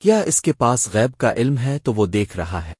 کیا اس کے پاس غیب کا علم ہے تو وہ دیکھ رہا ہے۔